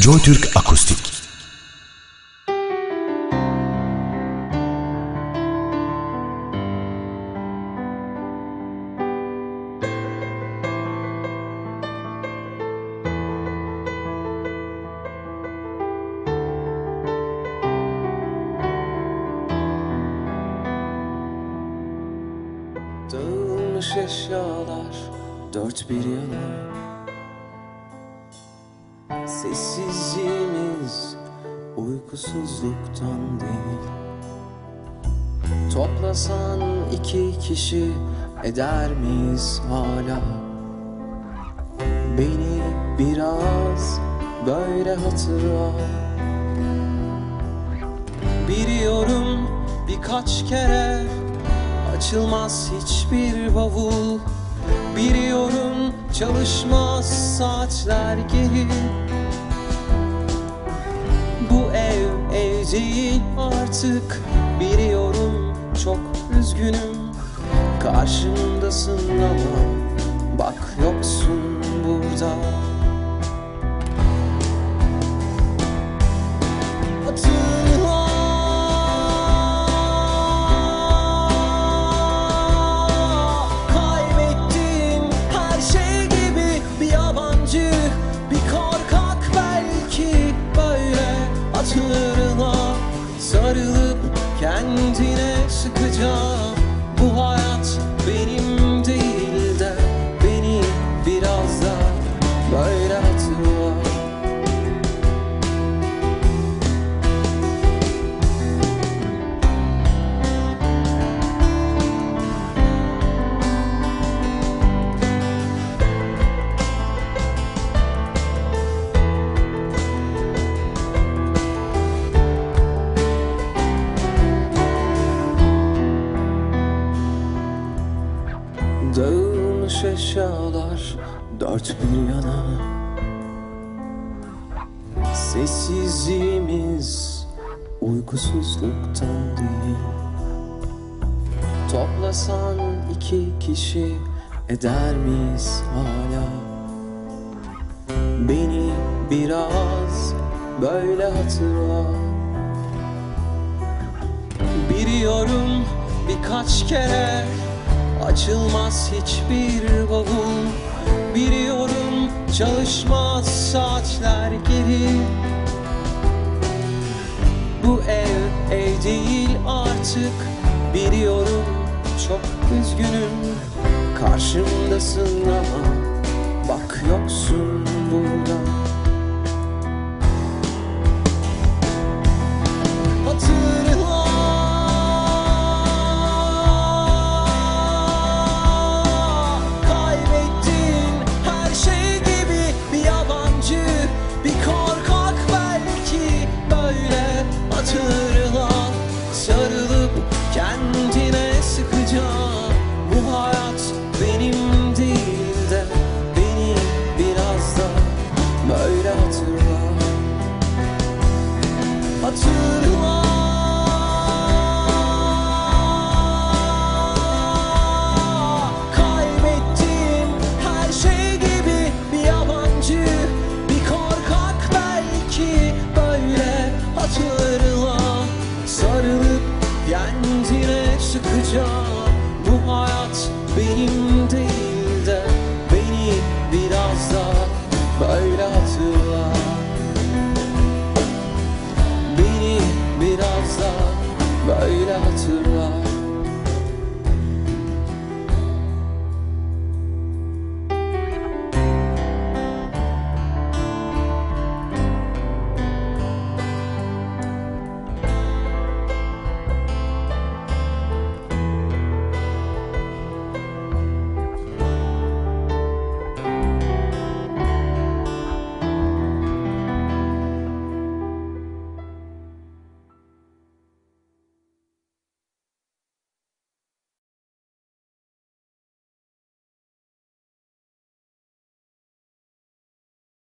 JoyTürk Akustik. Dağılmış eşyalar dört bir yana Sessizliğimiz uykusuzluktan değil. Toplasan iki kişi eder miyiz hala? Beni biraz böyle hatırla. Biliyorum birkaç kere Açılmaz hiçbir bavul. Biliyorum çalışmaz saatler geri değil artık. Biliyorum çok üzgünüm. Karşımdasın ama kendine sıkıca Bu hayat benim dört bir yana Sessizliğimiz uykusuzluktan değil. Toplasan iki kişi eder miyiz hala? Beni biraz böyle hatırla. Biliyorum birkaç kere Açılmaz hiçbir çalışmaz saatler geri. Bu ev ev değil artık. Biliyorum çok üzgünüm. Karşımdasın ama Bak yoksun burada ne Bu hayat benim değil de Beni biraz da böyle